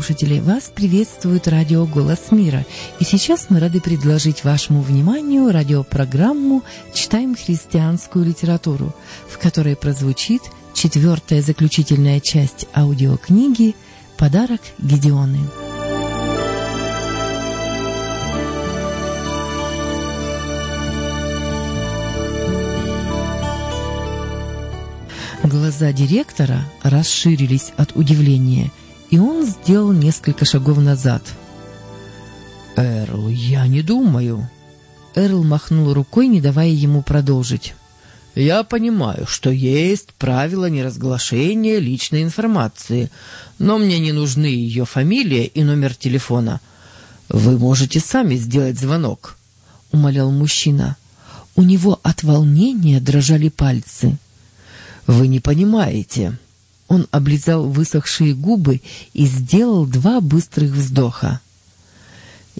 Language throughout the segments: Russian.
радиослушатели! Вас приветствует радио «Голос мира». И сейчас мы рады предложить вашему вниманию радиопрограмму «Читаем христианскую литературу», в которой прозвучит четвертая заключительная часть аудиокниги «Подарок Гедеоны». Глаза директора расширились от удивления, и он сделал несколько шагов назад. «Эрл, я не думаю». Эрл махнул рукой, не давая ему продолжить. «Я понимаю, что есть правила неразглашения личной информации, но мне не нужны ее фамилия и номер телефона. Вы можете сами сделать звонок», — умолял мужчина. У него от волнения дрожали пальцы. «Вы не понимаете». Он облизал высохшие губы и сделал два быстрых вздоха.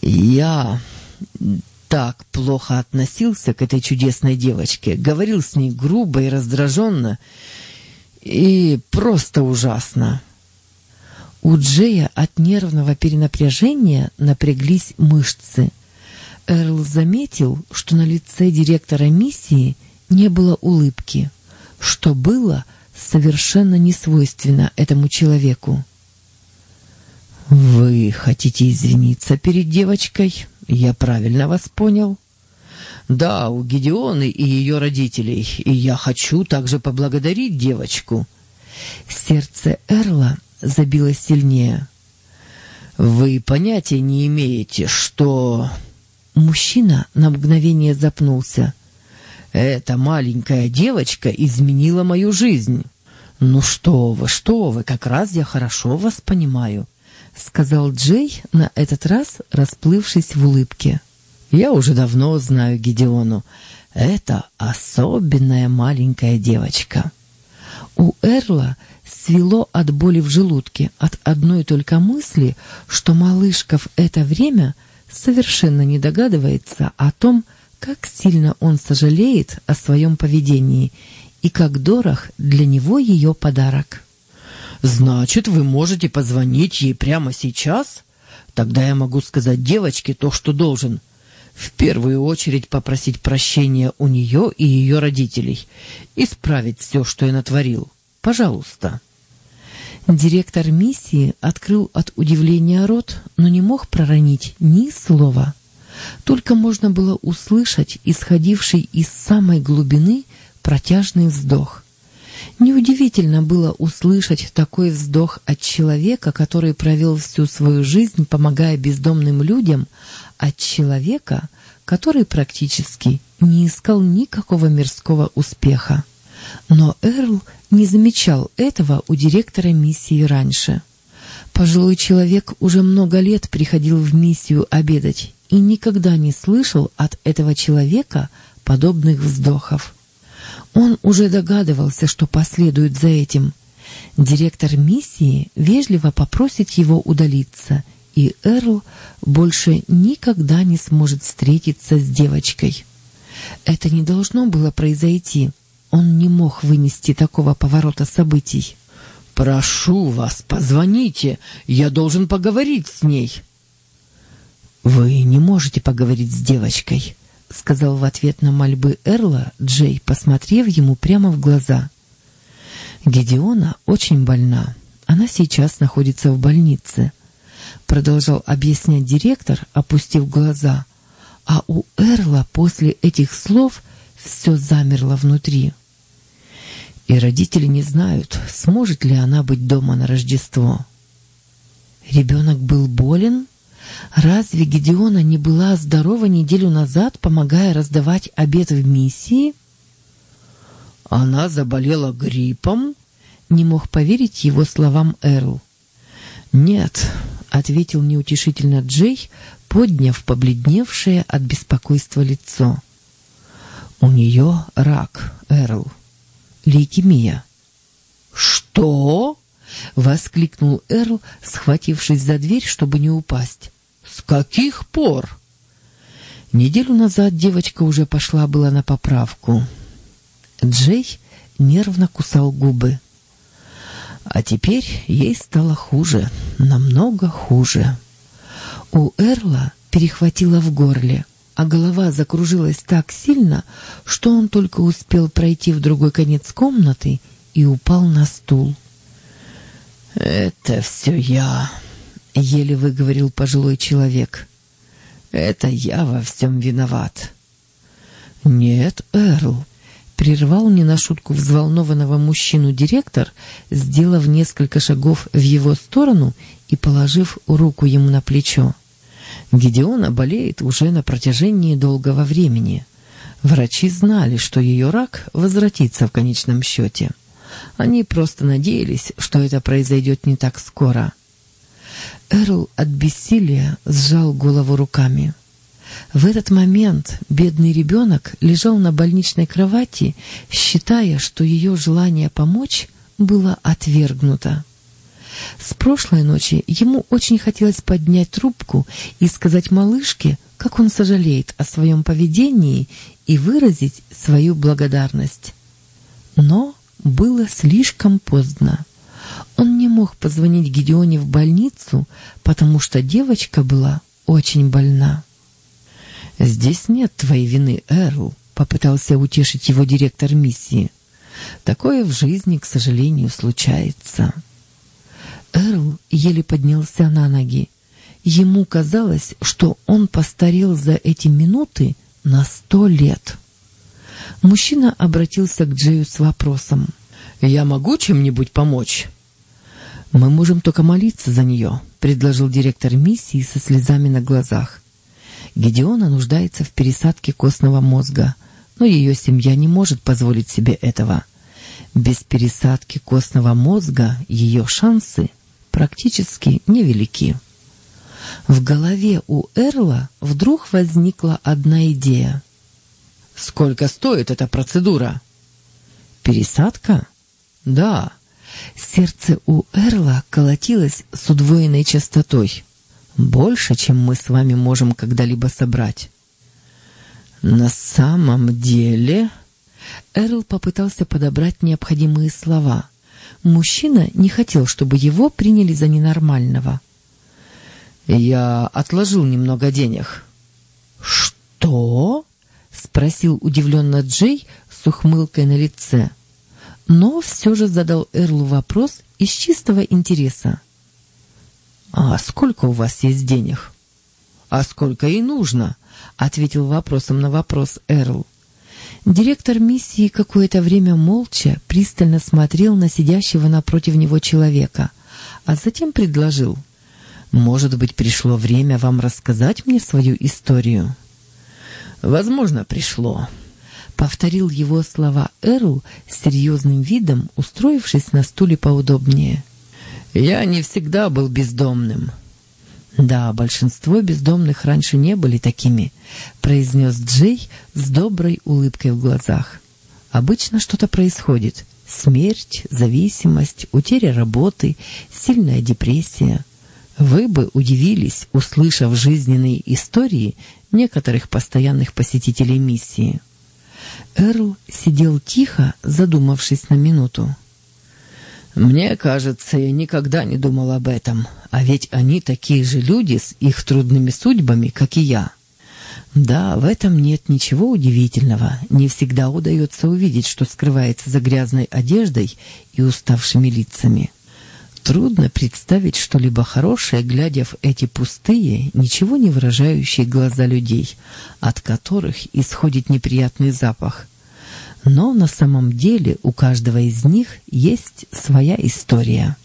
«Я так плохо относился к этой чудесной девочке, говорил с ней грубо и раздраженно, и просто ужасно». У Джея от нервного перенапряжения напряглись мышцы. Эрл заметил, что на лице директора миссии не было улыбки что было совершенно несвойственно этому человеку. «Вы хотите извиниться перед девочкой? Я правильно вас понял?» «Да, у Гедеоны и ее родителей, и я хочу также поблагодарить девочку». Сердце Эрла забилось сильнее. «Вы понятия не имеете, что...» Мужчина на мгновение запнулся. Эта маленькая девочка изменила мою жизнь. Ну что вы, что вы, как раз я хорошо вас понимаю, сказал Джей, на этот раз расплывшись в улыбке. Я уже давно знаю Гедеону. Это особенная маленькая девочка. У Эрла свело от боли в желудке от одной только мысли, что малышка в это время совершенно не догадывается о том, как сильно он сожалеет о своем поведении и как дорог для него ее подарок. «Значит, вы можете позвонить ей прямо сейчас? Тогда я могу сказать девочке то, что должен. В первую очередь попросить прощения у нее и ее родителей. Исправить все, что я натворил. Пожалуйста». Директор миссии открыл от удивления рот, но не мог проронить ни слова. Только можно было услышать исходивший из самой глубины протяжный вздох. Неудивительно было услышать такой вздох от человека, который провел всю свою жизнь, помогая бездомным людям, от человека, который практически не искал никакого мирского успеха. Но Эрл не замечал этого у директора миссии раньше. Пожилой человек уже много лет приходил в миссию обедать и никогда не слышал от этого человека подобных вздохов. Он уже догадывался, что последует за этим. Директор миссии вежливо попросит его удалиться, и Эрл больше никогда не сможет встретиться с девочкой. Это не должно было произойти. Он не мог вынести такого поворота событий. «Прошу вас, позвоните, я должен поговорить с ней», «Вы не можете поговорить с девочкой», — сказал в ответ на мольбы Эрла Джей, посмотрев ему прямо в глаза. «Гедеона очень больна. Она сейчас находится в больнице», — продолжал объяснять директор, опустив глаза. А у Эрла после этих слов все замерло внутри. И родители не знают, сможет ли она быть дома на Рождество. «Ребенок был болен?» Разве Гедеона не была здорова неделю назад, помогая раздавать обед в миссии? Она заболела гриппом? Не мог поверить его словам Эрл. Нет, ответил неутешительно Джей, подняв побледневшее от беспокойства лицо. У нее рак, Эрл. Лейкемия. Что? — воскликнул Эрл, схватившись за дверь, чтобы не упасть. С каких пор? Неделю назад девочка уже пошла была на поправку. Джей нервно кусал губы. А теперь ей стало хуже, намного хуже. У Эрла перехватило в горле, а голова закружилась так сильно, что он только успел пройти в другой конец комнаты и упал на стул. «Это все я», — еле выговорил пожилой человек. «Это я во всем виноват». «Нет, Эрл», — прервал не на шутку взволнованного мужчину директор, сделав несколько шагов в его сторону и положив руку ему на плечо. Гедеона болеет уже на протяжении долгого времени. Врачи знали, что ее рак возвратится в конечном счете. Они просто надеялись, что это произойдет не так скоро. Эрл от бессилия сжал голову руками. В этот момент бедный ребенок лежал на больничной кровати, считая, что ее желание помочь было отвергнуто. С прошлой ночи ему очень хотелось поднять трубку и сказать малышке, как он сожалеет о своем поведении и выразить свою благодарность. Но было слишком поздно. Он мог позвонить Гедеоне в больницу, потому что девочка была очень больна. «Здесь нет твоей вины, Эрл», — попытался утешить его директор миссии. «Такое в жизни, к сожалению, случается». Эрл еле поднялся на ноги. Ему казалось, что он постарел за эти минуты на сто лет. Мужчина обратился к Джею с вопросом. «Я могу чем-нибудь помочь?» «Мы можем только молиться за нее», — предложил директор миссии со слезами на глазах. Гедеона нуждается в пересадке костного мозга, но ее семья не может позволить себе этого. Без пересадки костного мозга ее шансы практически невелики. В голове у Эрла вдруг возникла одна идея. «Сколько стоит эта процедура?» «Пересадка?» «Да». Сердце у Эрла колотилось с удвоенной частотой. «Больше, чем мы с вами можем когда-либо собрать». «На самом деле...» Эрл попытался подобрать необходимые слова. Мужчина не хотел, чтобы его приняли за ненормального. «Я отложил немного денег». «Что?» — спросил удивленно Джей с ухмылкой на лице. Но все же задал Эрлу вопрос из чистого интереса. «А сколько у вас есть денег?» «А сколько и нужно?» — ответил вопросом на вопрос Эрл. Директор миссии какое-то время молча, пристально смотрел на сидящего напротив него человека, а затем предложил. «Может быть, пришло время вам рассказать мне свою историю?» «Возможно, пришло», — повторил его слова Эрл с серьезным видом, устроившись на стуле поудобнее. «Я не всегда был бездомным. «Да, большинство бездомных раньше не были такими», — произнес Джей с доброй улыбкой в глазах. «Обычно что-то происходит. Смерть, зависимость, утеря работы, сильная депрессия. Вы бы удивились, услышав жизненные истории некоторых постоянных посетителей миссии». Эрл сидел тихо, задумавшись на минуту. Мне кажется, я никогда не думал об этом. А ведь они такие же люди с их трудными судьбами, как и я. Да, в этом нет ничего удивительного. Не всегда удается увидеть, что скрывается за грязной одеждой и уставшими лицами. Трудно представить что-либо хорошее, глядя в эти пустые, ничего не выражающие глаза людей, от которых исходит неприятный запах. Но на самом деле у каждого из них есть своя история.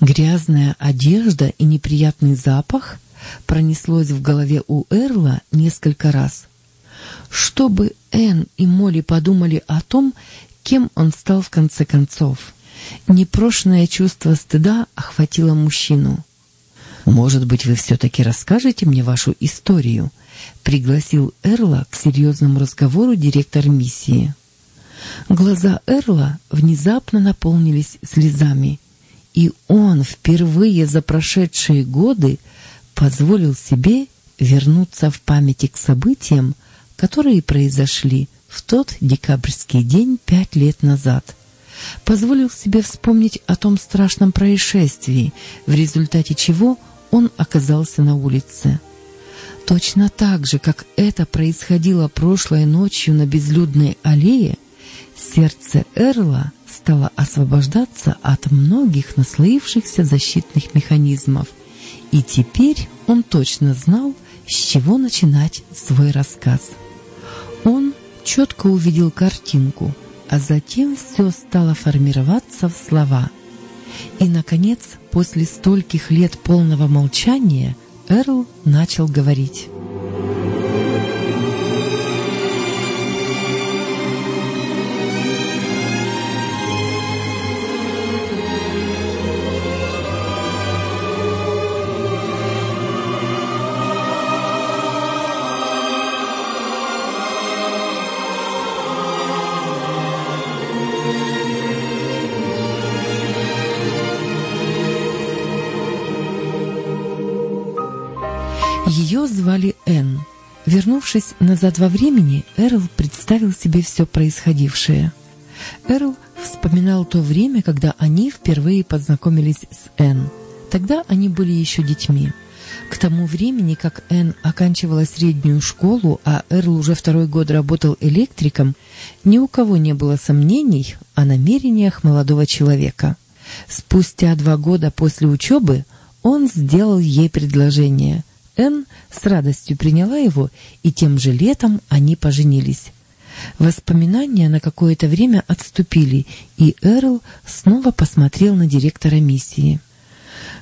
Грязная одежда и неприятный запах пронеслось в голове у Эрла несколько раз. Чтобы Энн и Молли подумали о том, кем он стал в конце концов. Непрошенное чувство стыда охватило мужчину. «Может быть, вы все-таки расскажете мне вашу историю?» — пригласил Эрла к серьезному разговору директор миссии. Глаза Эрла внезапно наполнились слезами, и он впервые за прошедшие годы позволил себе вернуться в памяти к событиям, которые произошли в тот декабрьский день пять лет назад, позволил себе вспомнить о том страшном происшествии, в результате чего он оказался на улице. Точно так же, как это происходило прошлой ночью на безлюдной аллее, сердце Эрла стало освобождаться от многих наслоившихся защитных механизмов, и теперь он точно знал, с чего начинать свой рассказ. Он четко увидел картинку, а затем все стало формироваться в слова. И, наконец, после стольких лет полного молчания, Эрл начал говорить. Вернувшись назад во времени, Эрл представил себе все происходившее. Эрл вспоминал то время, когда они впервые познакомились с Энн. Тогда они были еще детьми. К тому времени, как Энн оканчивала среднюю школу, а Эрл уже второй год работал электриком, ни у кого не было сомнений о намерениях молодого человека. Спустя два года после учебы он сделал ей предложение – Энн с радостью приняла его, и тем же летом они поженились. Воспоминания на какое-то время отступили, и Эрл снова посмотрел на директора миссии.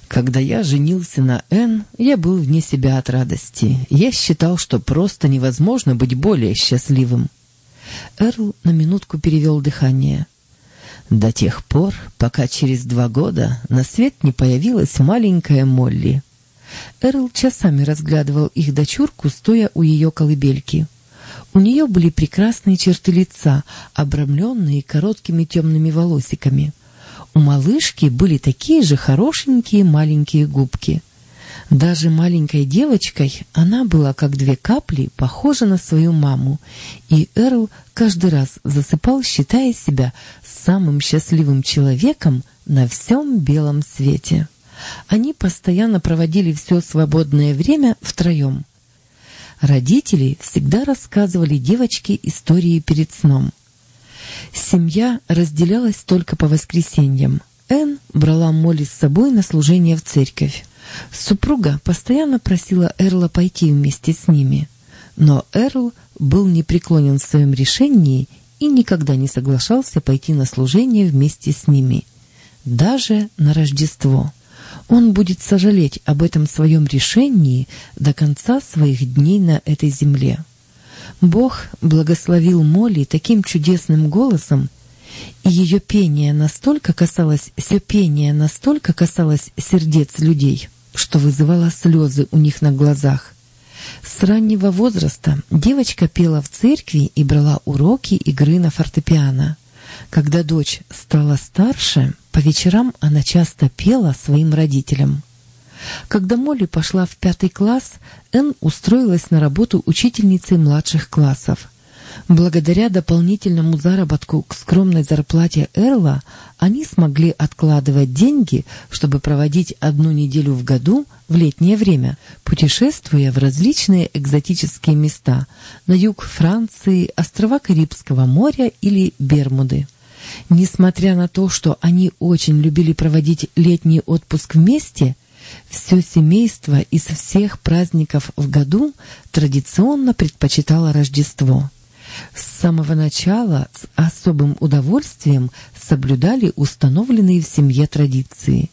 Когда я женился на Энн, я был вне себя от радости. Я считал, что просто невозможно быть более счастливым. Эрл на минутку перевел дыхание. До тех пор, пока через два года на свет не появилась маленькая Молли. Эрл часами разглядывал их дочурку, стоя у ее колыбельки. У нее были прекрасные черты лица, обрамленные короткими темными волосиками. У малышки были такие же хорошенькие маленькие губки. Даже маленькой девочкой она была, как две капли, похожа на свою маму, и Эрл каждый раз засыпал, считая себя самым счастливым человеком на всем белом свете. Они постоянно проводили все свободное время втроем. Родители всегда рассказывали девочке истории перед сном. Семья разделялась только по воскресеньям. Энн брала Молли с собой на служение в церковь. Супруга постоянно просила Эрла пойти вместе с ними. Но Эрл был непреклонен в своем решении и никогда не соглашался пойти на служение вместе с ними. Даже на Рождество. Он будет сожалеть об этом своем решении до конца своих дней на этой земле. Бог благословил Молли таким чудесным голосом, и ее пение настолько касалось, все пение настолько касалось сердец людей, что вызывало слезы у них на глазах. С раннего возраста девочка пела в церкви и брала уроки игры на фортепиано. Когда дочь стала старше, по вечерам она часто пела своим родителям. Когда Молли пошла в пятый класс, Энн устроилась на работу учительницей младших классов. Благодаря дополнительному заработку к скромной зарплате Эрла они смогли откладывать деньги, чтобы проводить одну неделю в году в летнее время, путешествуя в различные экзотические места на юг Франции, острова Карибского моря или Бермуды. Несмотря на то, что они очень любили проводить летний отпуск вместе, все семейство из всех праздников в году традиционно предпочитало Рождество. С самого начала с особым удовольствием соблюдали установленные в семье традиции.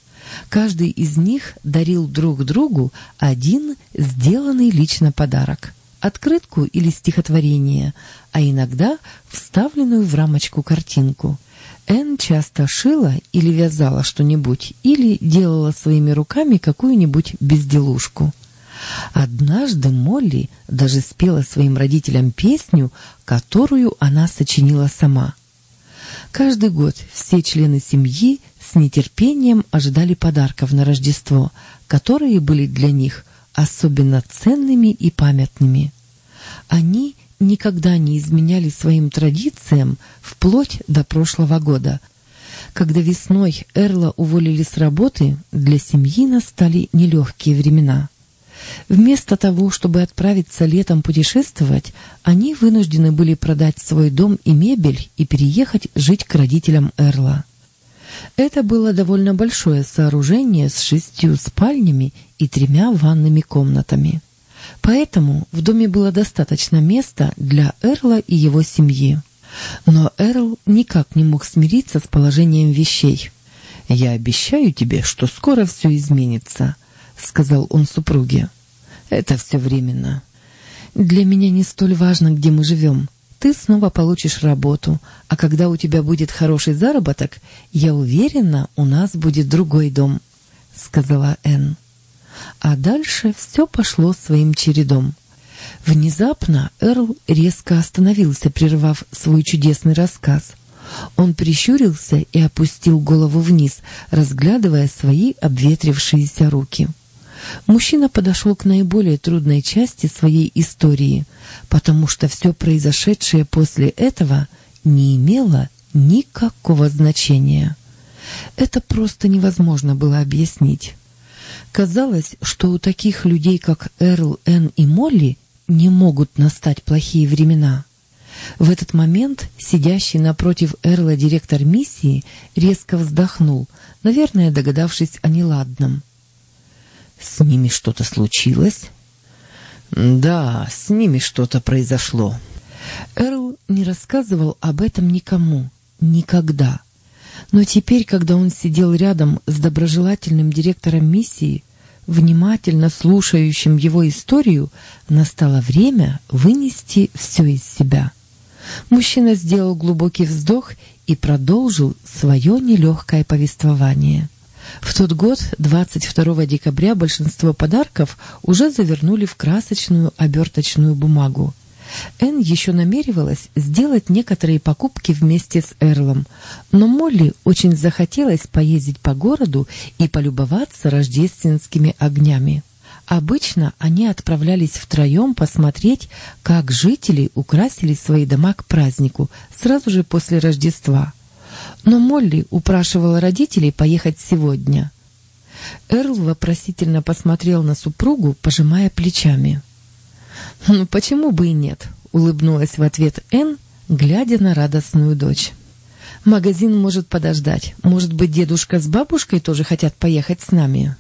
Каждый из них дарил друг другу один сделанный лично подарок – открытку или стихотворение, а иногда вставленную в рамочку картинку. Энн часто шила или вязала что-нибудь, или делала своими руками какую-нибудь безделушку. Однажды Молли даже спела своим родителям песню, которую она сочинила сама. Каждый год все члены семьи с нетерпением ожидали подарков на Рождество, которые были для них особенно ценными и памятными. Они никогда не изменяли своим традициям вплоть до прошлого года. Когда весной Эрла уволили с работы, для семьи настали нелегкие времена. Вместо того, чтобы отправиться летом путешествовать, они вынуждены были продать свой дом и мебель и переехать жить к родителям Эрла. Это было довольно большое сооружение с шестью спальнями и тремя ванными комнатами. Поэтому в доме было достаточно места для Эрла и его семьи. Но Эрл никак не мог смириться с положением вещей. «Я обещаю тебе, что скоро все изменится», — сказал он супруге. «Это все временно. Для меня не столь важно, где мы живем. Ты снова получишь работу, а когда у тебя будет хороший заработок, я уверена, у нас будет другой дом», — сказала Энн. А дальше все пошло своим чередом. Внезапно Эрл резко остановился, прервав свой чудесный рассказ. Он прищурился и опустил голову вниз, разглядывая свои обветрившиеся руки. Мужчина подошел к наиболее трудной части своей истории, потому что все произошедшее после этого не имело никакого значения. Это просто невозможно было объяснить. Казалось, что у таких людей, как Эрл, Энн и Молли, не могут настать плохие времена. В этот момент сидящий напротив Эрла директор миссии резко вздохнул, наверное, догадавшись о неладном. «С ними что-то случилось?» «Да, с ними что-то произошло». Эрл не рассказывал об этом никому, никогда. Но теперь, когда он сидел рядом с доброжелательным директором миссии, внимательно слушающим его историю, настало время вынести все из себя. Мужчина сделал глубокий вздох и продолжил свое нелегкое повествование. В тот год, 22 декабря, большинство подарков уже завернули в красочную оберточную бумагу. Энн еще намеревалась сделать некоторые покупки вместе с Эрлом, но Молли очень захотелось поездить по городу и полюбоваться рождественскими огнями. Обычно они отправлялись втроем посмотреть, как жители украсили свои дома к празднику сразу же после Рождества. Но Молли упрашивала родителей поехать сегодня. Эрл вопросительно посмотрел на супругу, пожимая плечами. «Ну, почему бы и нет?» — улыбнулась в ответ Энн, глядя на радостную дочь. «Магазин может подождать. Может быть, дедушка с бабушкой тоже хотят поехать с нами?»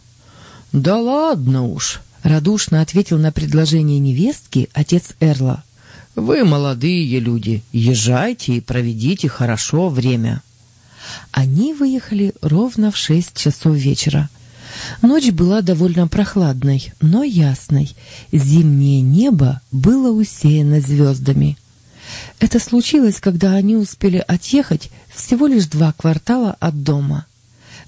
«Да ладно уж!» — радушно ответил на предложение невестки отец Эрла. «Вы молодые люди, езжайте и проведите хорошо время». Они выехали ровно в шесть часов вечера. Ночь была довольно прохладной, но ясной. Зимнее небо было усеяно звездами. Это случилось, когда они успели отъехать всего лишь два квартала от дома.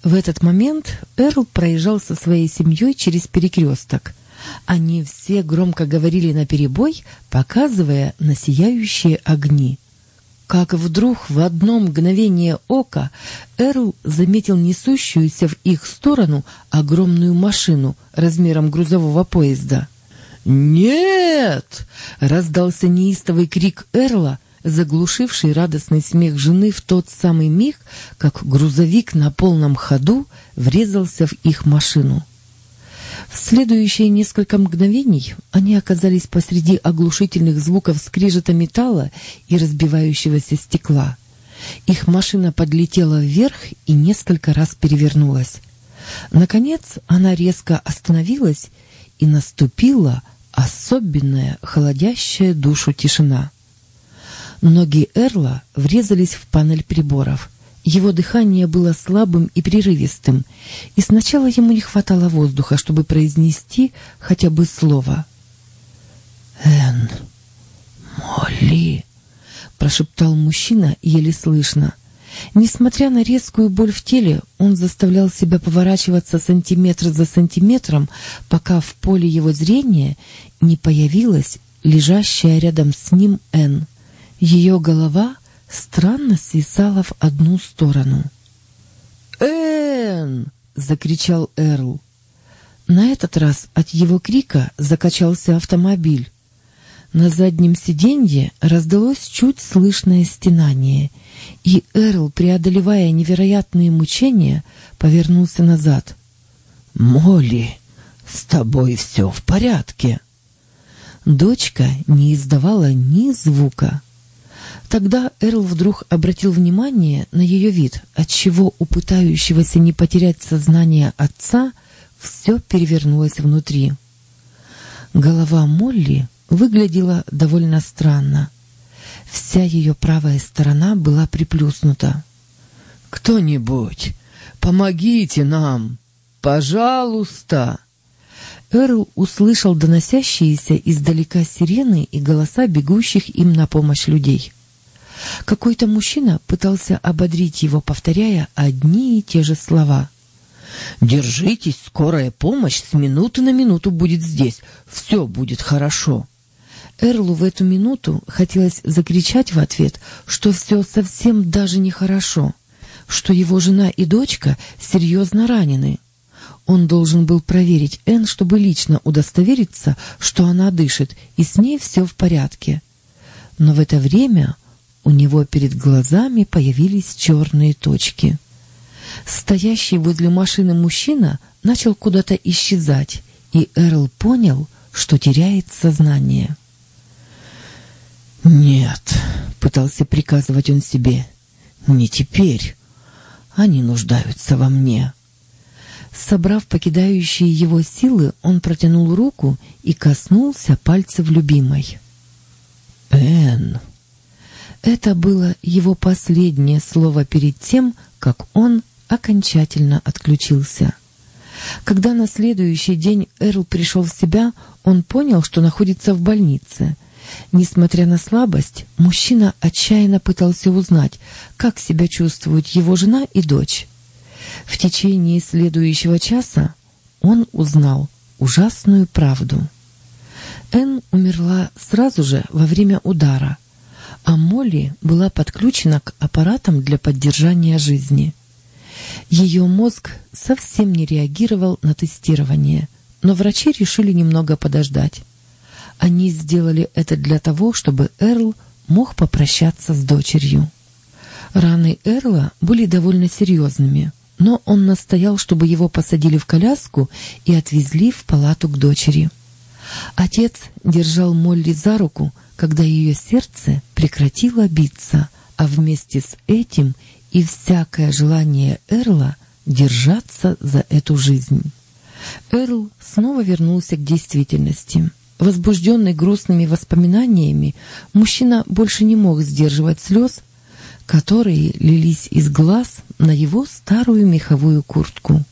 В этот момент Эрл проезжал со своей семьей через перекресток. Они все громко говорили наперебой, показывая на сияющие огни как вдруг в одно мгновение ока Эрл заметил несущуюся в их сторону огромную машину размером грузового поезда. «Нет!» — раздался неистовый крик Эрла, заглушивший радостный смех жены в тот самый миг, как грузовик на полном ходу врезался в их машину. В следующие несколько мгновений они оказались посреди оглушительных звуков скрижета металла и разбивающегося стекла. Их машина подлетела вверх и несколько раз перевернулась. Наконец она резко остановилась, и наступила особенная, холодящая душу тишина. Ноги Эрла врезались в панель приборов — его дыхание было слабым и прерывистым, и сначала ему не хватало воздуха, чтобы произнести хотя бы слово. «Энн, Молли!» — прошептал мужчина еле слышно. Несмотря на резкую боль в теле, он заставлял себя поворачиваться сантиметр за сантиметром, пока в поле его зрения не появилась лежащая рядом с ним Энн. Ее голова — странно свисала в одну сторону. «Энн!» — закричал Эрл. На этот раз от его крика закачался автомобиль. На заднем сиденье раздалось чуть слышное стенание, и Эрл, преодолевая невероятные мучения, повернулся назад. «Молли, с тобой все в порядке?» Дочка не издавала ни звука. Тогда Эрл вдруг обратил внимание на ее вид, отчего у пытающегося не потерять сознание отца все перевернулось внутри. Голова Молли выглядела довольно странно. Вся ее правая сторона была приплюснута. «Кто-нибудь, помогите нам! Пожалуйста!» Эрл услышал доносящиеся издалека сирены и голоса бегущих им на помощь людей. Какой-то мужчина пытался ободрить его, повторяя одни и те же слова. «Держитесь, скорая помощь с минуты на минуту будет здесь. Все будет хорошо». Эрлу в эту минуту хотелось закричать в ответ, что все совсем даже нехорошо, что его жена и дочка серьезно ранены. Он должен был проверить Энн, чтобы лично удостовериться, что она дышит, и с ней все в порядке. Но в это время у него перед глазами появились черные точки. Стоящий возле машины мужчина начал куда-то исчезать, и Эрл понял, что теряет сознание. «Нет», — пытался приказывать он себе, — «не теперь. Они нуждаются во мне». Собрав покидающие его силы, он протянул руку и коснулся пальцев любимой. «Энн!» Это было его последнее слово перед тем, как он окончательно отключился. Когда на следующий день Эрл пришел в себя, он понял, что находится в больнице. Несмотря на слабость, мужчина отчаянно пытался узнать, как себя чувствуют его жена и дочь. В течение следующего часа он узнал ужасную правду. Энн умерла сразу же во время удара, а Молли была подключена к аппаратам для поддержания жизни. Ее мозг совсем не реагировал на тестирование, но врачи решили немного подождать. Они сделали это для того, чтобы Эрл мог попрощаться с дочерью. Раны Эрла были довольно серьезными, но он настоял, чтобы его посадили в коляску и отвезли в палату к дочери. Отец держал Молли за руку, когда ее сердце прекратило биться, а вместе с этим и всякое желание Эрла держаться за эту жизнь. Эрл снова вернулся к действительности. Возбужденный грустными воспоминаниями, мужчина больше не мог сдерживать слез, которые лились из глаз на его старую меховую куртку.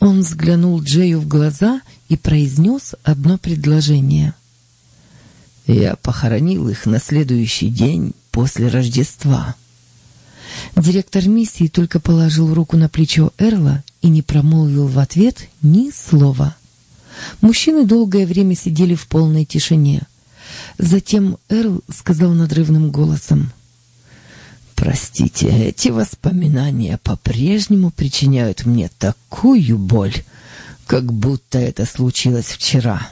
Он взглянул Джею в глаза и произнес одно предложение. «Я похоронил их на следующий день после Рождества». Директор миссии только положил руку на плечо Эрла и не промолвил в ответ ни слова. Мужчины долгое время сидели в полной тишине. Затем Эрл сказал надрывным голосом. Простите, эти воспоминания по-прежнему причиняют мне такую боль, как будто это случилось вчера.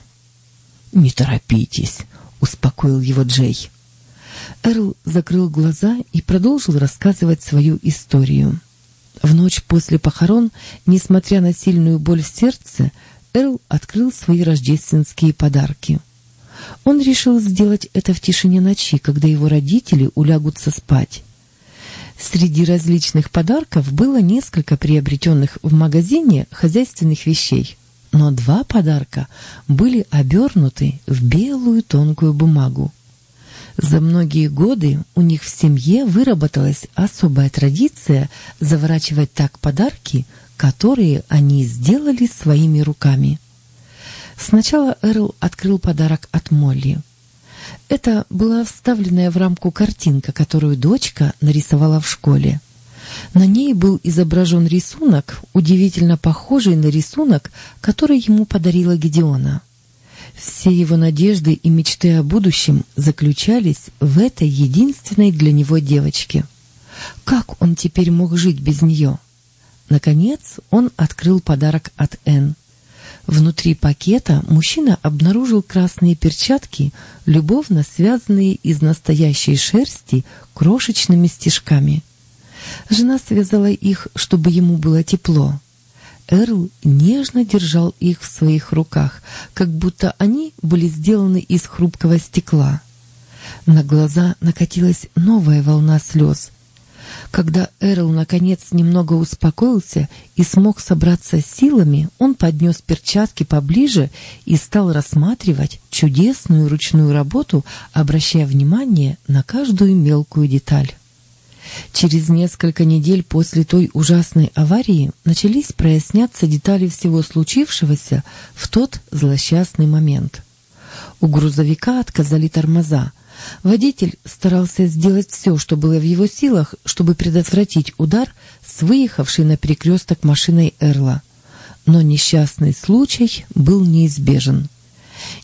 Не торопитесь, успокоил его Джей. Эрл закрыл глаза и продолжил рассказывать свою историю. В ночь после похорон, несмотря на сильную боль в сердце, Эрл открыл свои рождественские подарки. Он решил сделать это в тишине ночи, когда его родители улягутся спать. Среди различных подарков было несколько приобретенных в магазине хозяйственных вещей, но два подарка были обернуты в белую тонкую бумагу. За многие годы у них в семье выработалась особая традиция заворачивать так подарки, которые они сделали своими руками. Сначала Эрл открыл подарок от Молли — это была вставленная в рамку картинка, которую дочка нарисовала в школе. На ней был изображен рисунок, удивительно похожий на рисунок, который ему подарила Гедеона. Все его надежды и мечты о будущем заключались в этой единственной для него девочке. Как он теперь мог жить без нее? Наконец он открыл подарок от Энн. Внутри пакета мужчина обнаружил красные перчатки, любовно связанные из настоящей шерсти крошечными стежками. Жена связала их, чтобы ему было тепло. Эрл нежно держал их в своих руках, как будто они были сделаны из хрупкого стекла. На глаза накатилась новая волна слез. Когда Эрл наконец немного успокоился и смог собраться силами, он поднес перчатки поближе и стал рассматривать чудесную ручную работу, обращая внимание на каждую мелкую деталь. Через несколько недель после той ужасной аварии начались проясняться детали всего случившегося в тот злосчастный момент. У грузовика отказали тормоза. Водитель старался сделать все, что было в его силах, чтобы предотвратить удар с выехавшей на перекресток машиной Эрла. Но несчастный случай был неизбежен.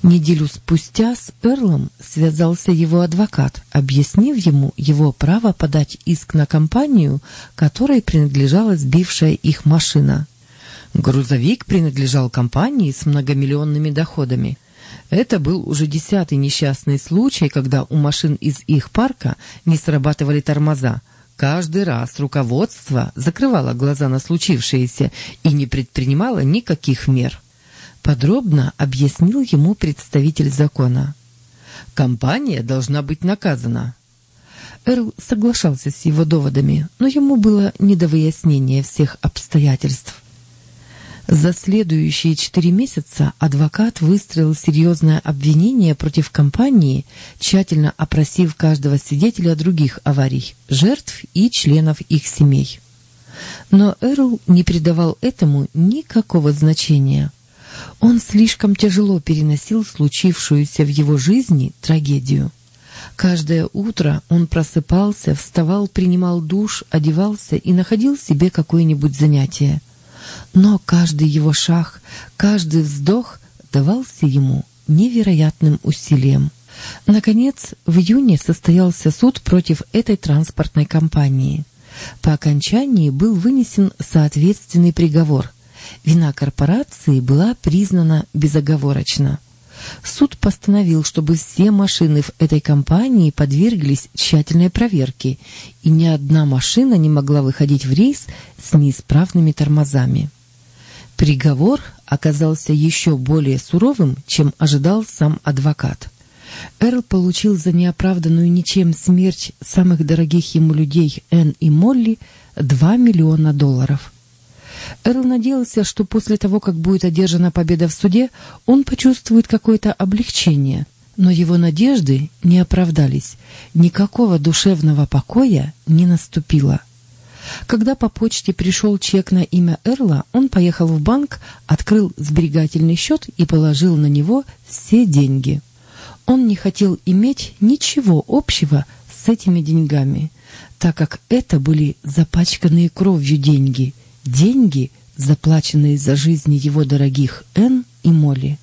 Неделю спустя с Эрлом связался его адвокат, объяснив ему его право подать иск на компанию, которой принадлежала сбившая их машина. Грузовик принадлежал компании с многомиллионными доходами. Это был уже десятый несчастный случай, когда у машин из их парка не срабатывали тормоза. Каждый раз руководство закрывало глаза на случившееся и не предпринимало никаких мер подробно объяснил ему представитель закона. «Компания должна быть наказана». Эрл соглашался с его доводами, но ему было не до выяснения всех обстоятельств. За следующие четыре месяца адвокат выстроил серьезное обвинение против компании, тщательно опросив каждого свидетеля других аварий, жертв и членов их семей. Но Эрл не придавал этому никакого значения. Он слишком тяжело переносил случившуюся в его жизни трагедию. Каждое утро он просыпался, вставал, принимал душ, одевался и находил себе какое-нибудь занятие. Но каждый его шаг, каждый вздох давался ему невероятным усилием. Наконец, в июне состоялся суд против этой транспортной компании. По окончании был вынесен соответственный приговор – Вина корпорации была признана безоговорочно. Суд постановил, чтобы все машины в этой компании подверглись тщательной проверке, и ни одна машина не могла выходить в рейс с неисправными тормозами. Приговор оказался еще более суровым, чем ожидал сам адвокат. Эрл получил за неоправданную ничем смерть самых дорогих ему людей Энн и Молли 2 миллиона долларов. Эрл надеялся, что после того, как будет одержана победа в суде, он почувствует какое-то облегчение. Но его надежды не оправдались. Никакого душевного покоя не наступило. Когда по почте пришел чек на имя Эрла, он поехал в банк, открыл сберегательный счет и положил на него все деньги. Он не хотел иметь ничего общего с этими деньгами, так как это были запачканные кровью деньги – деньги, заплаченные за жизни его дорогих Энн и Молли.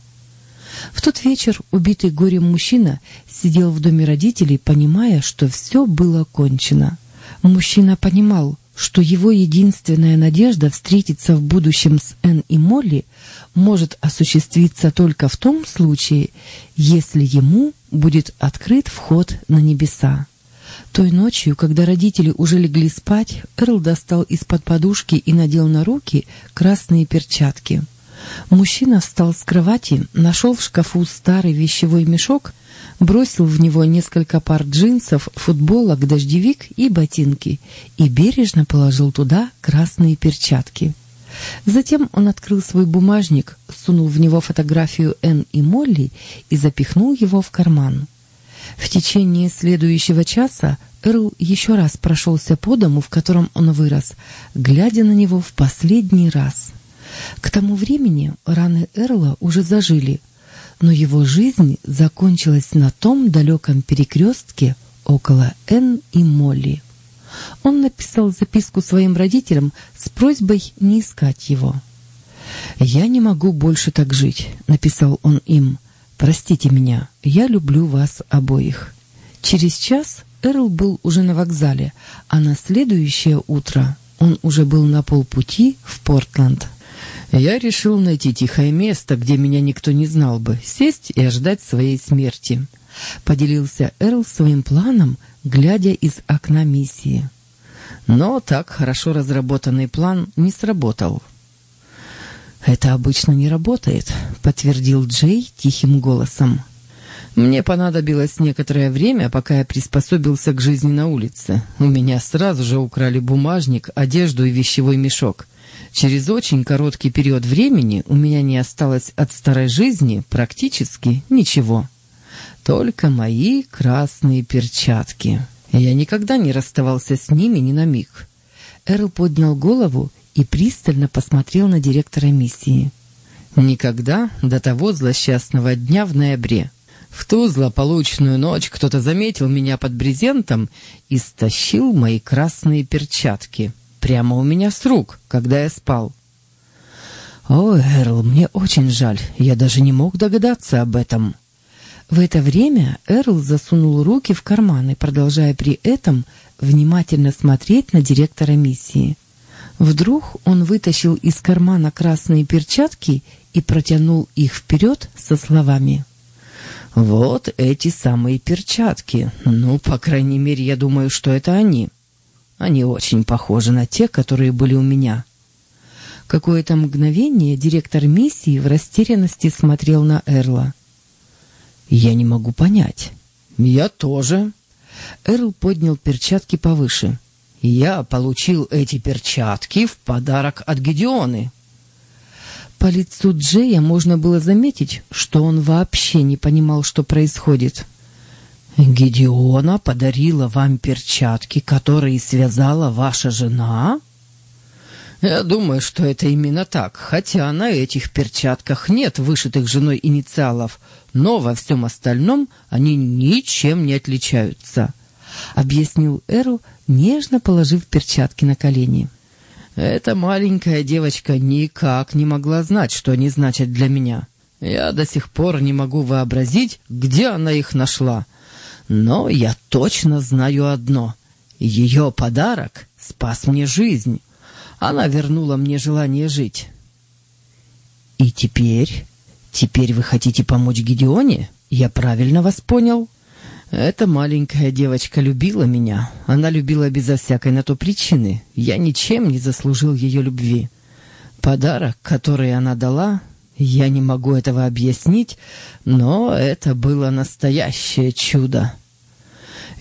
В тот вечер убитый горем мужчина сидел в доме родителей, понимая, что все было кончено. Мужчина понимал, что его единственная надежда встретиться в будущем с Энн и Молли может осуществиться только в том случае, если ему будет открыт вход на небеса. Той ночью, когда родители уже легли спать, Эрл достал из-под подушки и надел на руки красные перчатки. Мужчина встал с кровати, нашел в шкафу старый вещевой мешок, бросил в него несколько пар джинсов, футболок, дождевик и ботинки и бережно положил туда красные перчатки. Затем он открыл свой бумажник, сунул в него фотографию Энн и Молли и запихнул его в карман. В течение следующего часа Эрл еще раз прошелся по дому, в котором он вырос, глядя на него в последний раз. К тому времени раны Эрла уже зажили, но его жизнь закончилась на том далеком перекрестке около Энн и Молли. Он написал записку своим родителям с просьбой не искать его. «Я не могу больше так жить», — написал он им. «Простите меня, я люблю вас обоих». Через час Эрл был уже на вокзале, а на следующее утро он уже был на полпути в Портленд. Я решил найти тихое место, где меня никто не знал бы, сесть и ожидать своей смерти. Поделился Эрл своим планом, глядя из окна миссии. Но так хорошо разработанный план не сработал. «Это обычно не работает», — подтвердил Джей тихим голосом. «Мне понадобилось некоторое время, пока я приспособился к жизни на улице. У меня сразу же украли бумажник, одежду и вещевой мешок. Через очень короткий период времени у меня не осталось от старой жизни практически ничего. Только мои красные перчатки. Я никогда не расставался с ними ни на миг. Эрл поднял голову и пристально посмотрел на директора миссии. Никогда до того злосчастного дня в ноябре. В ту злополучную ночь кто-то заметил меня под брезентом и стащил мои красные перчатки прямо у меня с рук, когда я спал. «О, Эрл, мне очень жаль, я даже не мог догадаться об этом». В это время Эрл засунул руки в карманы, продолжая при этом внимательно смотреть на директора миссии. Вдруг он вытащил из кармана красные перчатки и протянул их вперед со словами. «Вот эти самые перчатки. Ну, по крайней мере, я думаю, что это они». Они очень похожи на те, которые были у меня. Какое-то мгновение директор миссии в растерянности смотрел на Эрла. «Я не могу понять». «Я тоже». Эрл поднял перчатки повыше. «Я получил эти перчатки в подарок от Гедеоны». По лицу Джея можно было заметить, что он вообще не понимал, что происходит. Гедеона подарила вам перчатки, которые связала ваша жена? Я думаю, что это именно так, хотя на этих перчатках нет вышитых женой инициалов, но во всем остальном они ничем не отличаются, — объяснил Эру, нежно положив перчатки на колени. Эта маленькая девочка никак не могла знать, что они значат для меня. Я до сих пор не могу вообразить, где она их нашла — но я точно знаю одно. Ее подарок спас мне жизнь. Она вернула мне желание жить. И теперь... Теперь вы хотите помочь Гедеоне? Я правильно вас понял? Эта маленькая девочка любила меня. Она любила безо всякой на то причины. Я ничем не заслужил ее любви. Подарок, который она дала, я не могу этого объяснить, но это было настоящее чудо.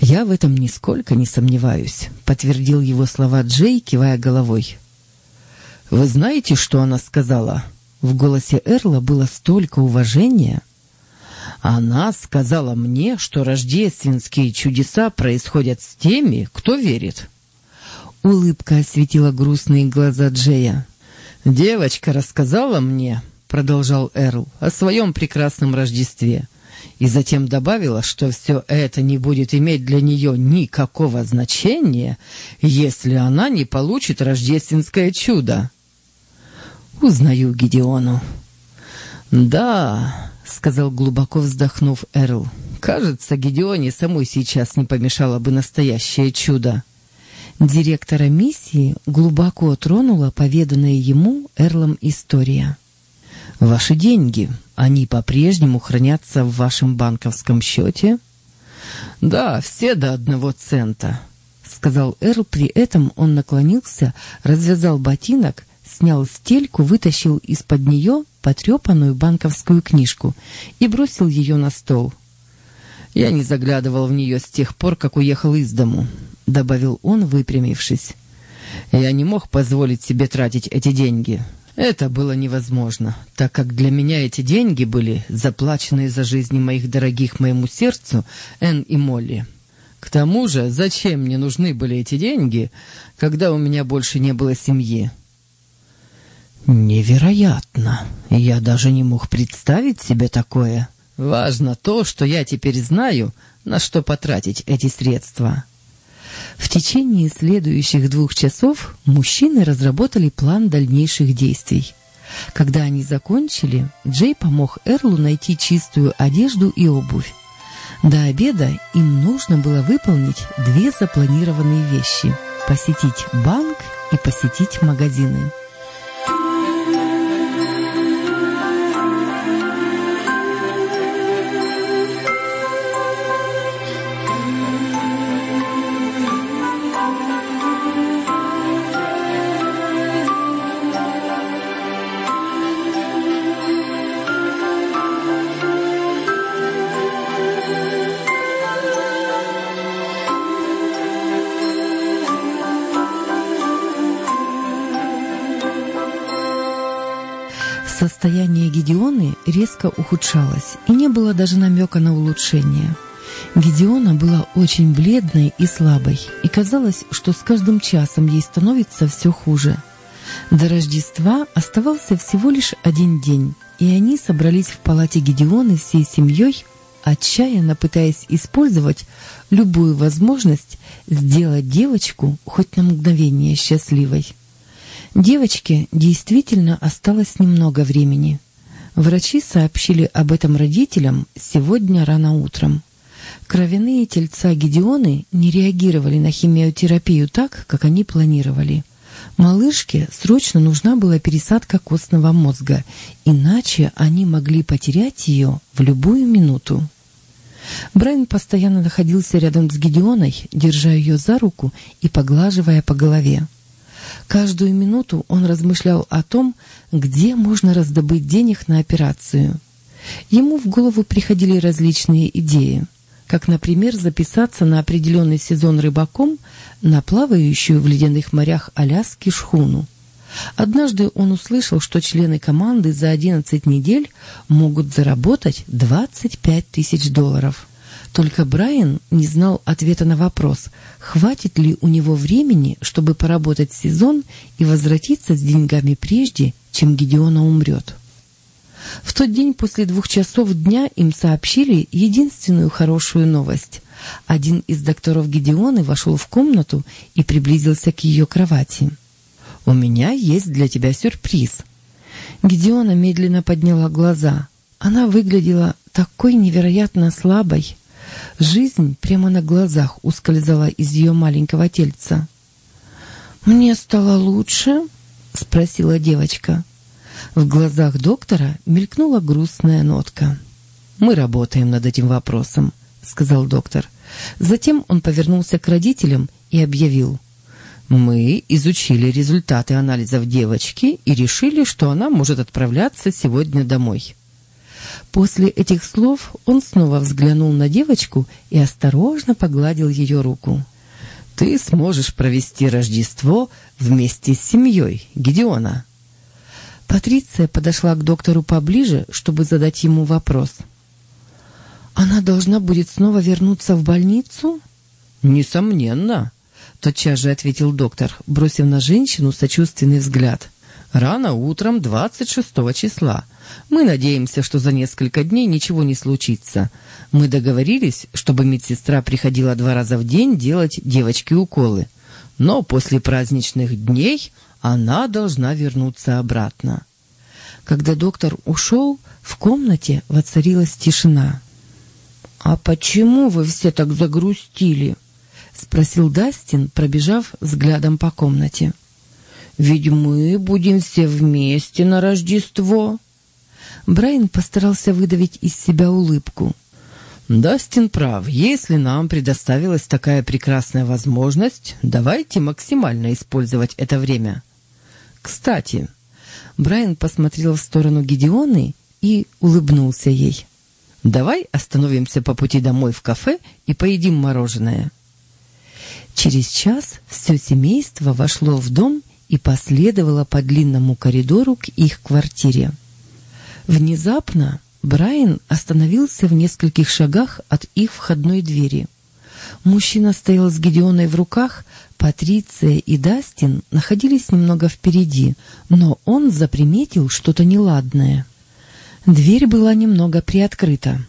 «Я в этом нисколько не сомневаюсь», — подтвердил его слова Джей, кивая головой. «Вы знаете, что она сказала?» В голосе Эрла было столько уважения. «Она сказала мне, что рождественские чудеса происходят с теми, кто верит». Улыбка осветила грустные глаза Джея. «Девочка рассказала мне», — продолжал Эрл, — «о своем прекрасном Рождестве» и затем добавила, что все это не будет иметь для нее никакого значения, если она не получит рождественское чудо. Узнаю Гедеону. «Да», — сказал глубоко вздохнув Эрл, — «кажется, Гедеоне самой сейчас не помешало бы настоящее чудо». Директора миссии глубоко тронула поведанная ему Эрлом история. «Ваши деньги», они по-прежнему хранятся в вашем банковском счете? — Да, все до одного цента, — сказал Эрл. При этом он наклонился, развязал ботинок, снял стельку, вытащил из-под нее потрепанную банковскую книжку и бросил ее на стол. «Я не заглядывал в нее с тех пор, как уехал из дому», — добавил он, выпрямившись. «Я не мог позволить себе тратить эти деньги. Это было невозможно, так как для меня эти деньги были заплачены за жизни моих дорогих моему сердцу Энн и Молли. К тому же, зачем мне нужны были эти деньги, когда у меня больше не было семьи? Невероятно! Я даже не мог представить себе такое. Важно то, что я теперь знаю, на что потратить эти средства. В течение следующих двух часов мужчины разработали план дальнейших действий. Когда они закончили, Джей помог Эрлу найти чистую одежду и обувь. До обеда им нужно было выполнить две запланированные вещи – посетить банк и посетить магазины. Состояние Гедеоны резко ухудшалось, и не было даже намека на улучшение. Гедеона была очень бледной и слабой, и казалось, что с каждым часом ей становится все хуже. До Рождества оставался всего лишь один день, и они собрались в палате Гедеоны всей семьей, отчаянно пытаясь использовать любую возможность сделать девочку хоть на мгновение счастливой. Девочке действительно осталось немного времени. Врачи сообщили об этом родителям сегодня рано утром. Кровяные тельца Гедеоны не реагировали на химиотерапию так, как они планировали. Малышке срочно нужна была пересадка костного мозга, иначе они могли потерять ее в любую минуту. Брайан постоянно находился рядом с Гедеоной, держа ее за руку и поглаживая по голове. Каждую минуту он размышлял о том, где можно раздобыть денег на операцию. Ему в голову приходили различные идеи, как, например, записаться на определенный сезон рыбаком на плавающую в ледяных морях Аляски шхуну. Однажды он услышал, что члены команды за 11 недель могут заработать 25 тысяч долларов. Только Брайан не знал ответа на вопрос, хватит ли у него времени, чтобы поработать сезон и возвратиться с деньгами прежде, чем Гедеона умрет. В тот день после двух часов дня им сообщили единственную хорошую новость. Один из докторов Гедеоны вошел в комнату и приблизился к ее кровати. «У меня есть для тебя сюрприз». Гедеона медленно подняла глаза. Она выглядела такой невероятно слабой. Жизнь прямо на глазах ускользала из ее маленького тельца. «Мне стало лучше?» — спросила девочка. В глазах доктора мелькнула грустная нотка. «Мы работаем над этим вопросом», — сказал доктор. Затем он повернулся к родителям и объявил — мы изучили результаты анализов девочки и решили, что она может отправляться сегодня домой. После этих слов он снова взглянул на девочку и осторожно погладил ее руку. «Ты сможешь провести Рождество вместе с семьей, Гедеона». Патриция подошла к доктору поближе, чтобы задать ему вопрос. «Она должна будет снова вернуться в больницу?» «Несомненно», — тотчас же ответил доктор, бросив на женщину сочувственный взгляд. «Рано утром 26 числа. Мы надеемся, что за несколько дней ничего не случится. Мы договорились, чтобы медсестра приходила два раза в день делать девочке уколы. Но после праздничных дней она должна вернуться обратно». Когда доктор ушел, в комнате воцарилась тишина. «А почему вы все так загрустили?» — спросил Дастин, пробежав взглядом по комнате. «Ведь мы будем все вместе на Рождество!» Брайан постарался выдавить из себя улыбку. «Дастин прав. Если нам предоставилась такая прекрасная возможность, давайте максимально использовать это время. Кстати...» Брайан посмотрел в сторону Гедеоны и улыбнулся ей. «Давай остановимся по пути домой в кафе и поедим мороженое». Через час все семейство вошло в дом и последовало по длинному коридору к их квартире. Внезапно Брайан остановился в нескольких шагах от их входной двери. Мужчина стоял с Гедеоной в руках, Патриция и Дастин находились немного впереди, но он заприметил что-то неладное. Дверь была немного приоткрыта.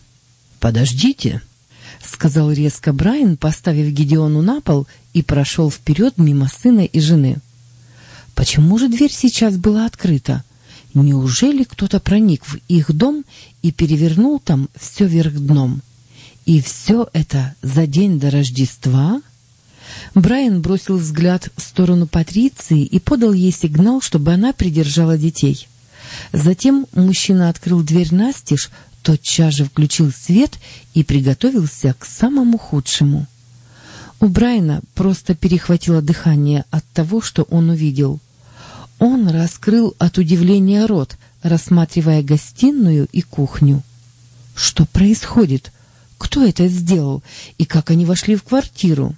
«Подождите!» — сказал резко Брайан, поставив Гедеону на пол и прошел вперед мимо сына и жены. Почему же дверь сейчас была открыта? Неужели кто-то проник в их дом и перевернул там все вверх дном? И все это за день до Рождества? Брайан бросил взгляд в сторону Патриции и подал ей сигнал, чтобы она придержала детей. Затем мужчина открыл дверь настежь, тотчас же включил свет и приготовился к самому худшему. У Брайана просто перехватило дыхание от того, что он увидел. Он раскрыл от удивления рот, рассматривая гостиную и кухню. Что происходит? Кто это сделал? И как они вошли в квартиру?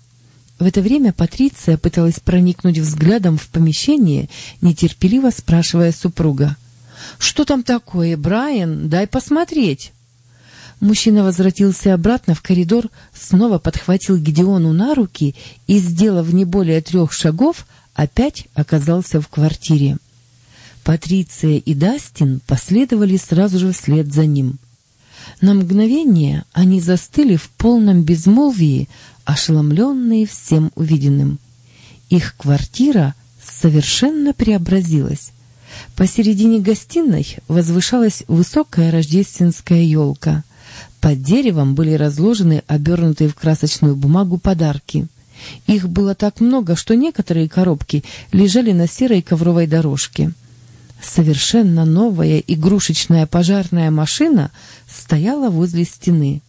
В это время Патриция пыталась проникнуть взглядом в помещение, нетерпеливо спрашивая супруга. «Что там такое, Брайан? Дай посмотреть!» Мужчина возвратился обратно в коридор, снова подхватил Гедеону на руки и, сделав не более трех шагов, опять оказался в квартире. Патриция и Дастин последовали сразу же вслед за ним. На мгновение они застыли в полном безмолвии, ошеломленные всем увиденным. Их квартира совершенно преобразилась. Посередине гостиной возвышалась высокая рождественская елка. Под деревом были разложены обернутые в красочную бумагу подарки. Их было так много, что некоторые коробки лежали на серой ковровой дорожке. Совершенно новая игрушечная пожарная машина стояла возле стены.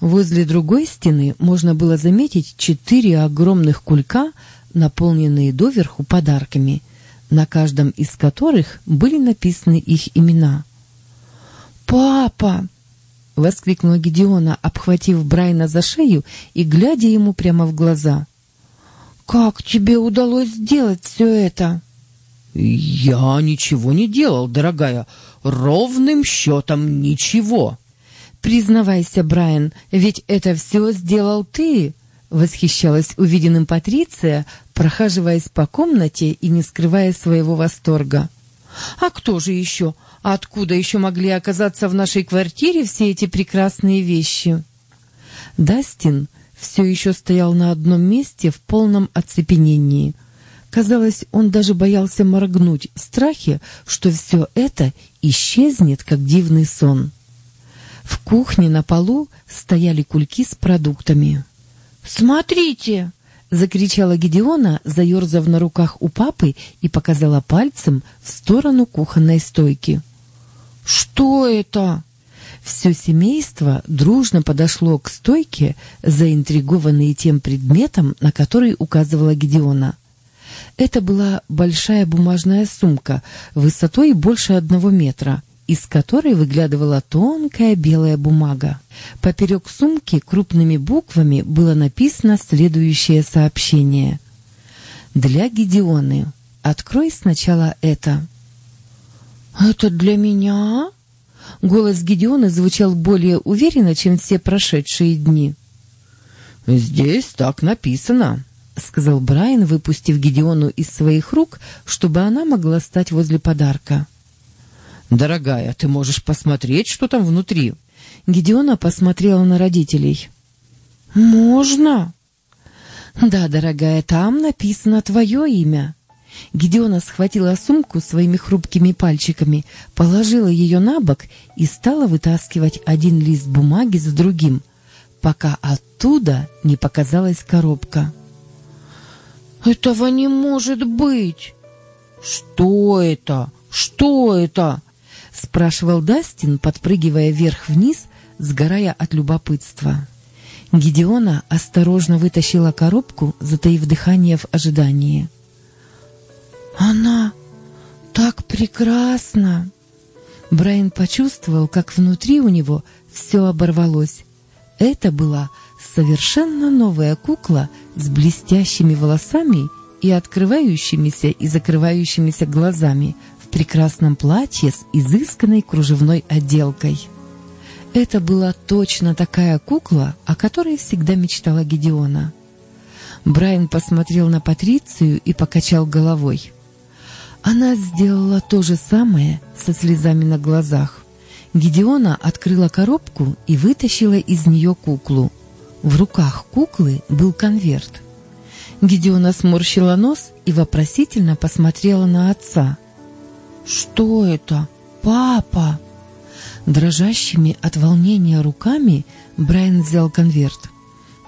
Возле другой стены можно было заметить четыре огромных кулька, наполненные доверху подарками, на каждом из которых были написаны их имена. «Папа!» — воскликнула Гедеона, обхватив Брайна за шею и глядя ему прямо в глаза. «Как тебе удалось сделать все это?» «Я ничего не делал, дорогая. Ровным счетом ничего». «Признавайся, Брайан, ведь это все сделал ты!» Восхищалась увиденным Патриция, прохаживаясь по комнате и не скрывая своего восторга. «А кто же еще? Откуда еще могли оказаться в нашей квартире все эти прекрасные вещи?» Дастин все еще стоял на одном месте в полном оцепенении. Казалось, он даже боялся моргнуть в страхе, что все это исчезнет, как дивный сон. В кухне на полу стояли кульки с продуктами. «Смотрите!» — закричала Гедеона, заерзав на руках у папы и показала пальцем в сторону кухонной стойки. «Что это?» Все семейство дружно подошло к стойке, заинтригованные тем предметом, на который указывала Гедеона. Это была большая бумажная сумка, высотой больше одного метра, из которой выглядывала тонкая белая бумага. Поперек сумки крупными буквами было написано следующее сообщение. «Для Гедеоны. Открой сначала это». «Это для меня?» Голос Гедеона звучал более уверенно, чем все прошедшие дни. «Здесь так написано», — сказал Брайан, выпустив Гедеону из своих рук, чтобы она могла стать возле подарка. «Дорогая, ты можешь посмотреть, что там внутри?» Гедеона посмотрела на родителей. «Можно?» «Да, дорогая, там написано твое имя». Гедеона схватила сумку своими хрупкими пальчиками, положила ее на бок и стала вытаскивать один лист бумаги за другим, пока оттуда не показалась коробка. «Этого не может быть!» «Что это? Что это?» — спрашивал Дастин, подпрыгивая вверх-вниз, сгорая от любопытства. Гедеона осторожно вытащила коробку, затаив дыхание в ожидании. «Она так прекрасна!» Брайан почувствовал, как внутри у него все оборвалось. Это была совершенно новая кукла с блестящими волосами и открывающимися и закрывающимися глазами в прекрасном платье с изысканной кружевной отделкой. Это была точно такая кукла, о которой всегда мечтала Гедеона. Брайан посмотрел на Патрицию и покачал головой. Она сделала то же самое со слезами на глазах. Гедеона открыла коробку и вытащила из нее куклу. В руках куклы был конверт. Гедеона сморщила нос и вопросительно посмотрела на отца. «Что это? Папа?» Дрожащими от волнения руками Брайан взял конверт.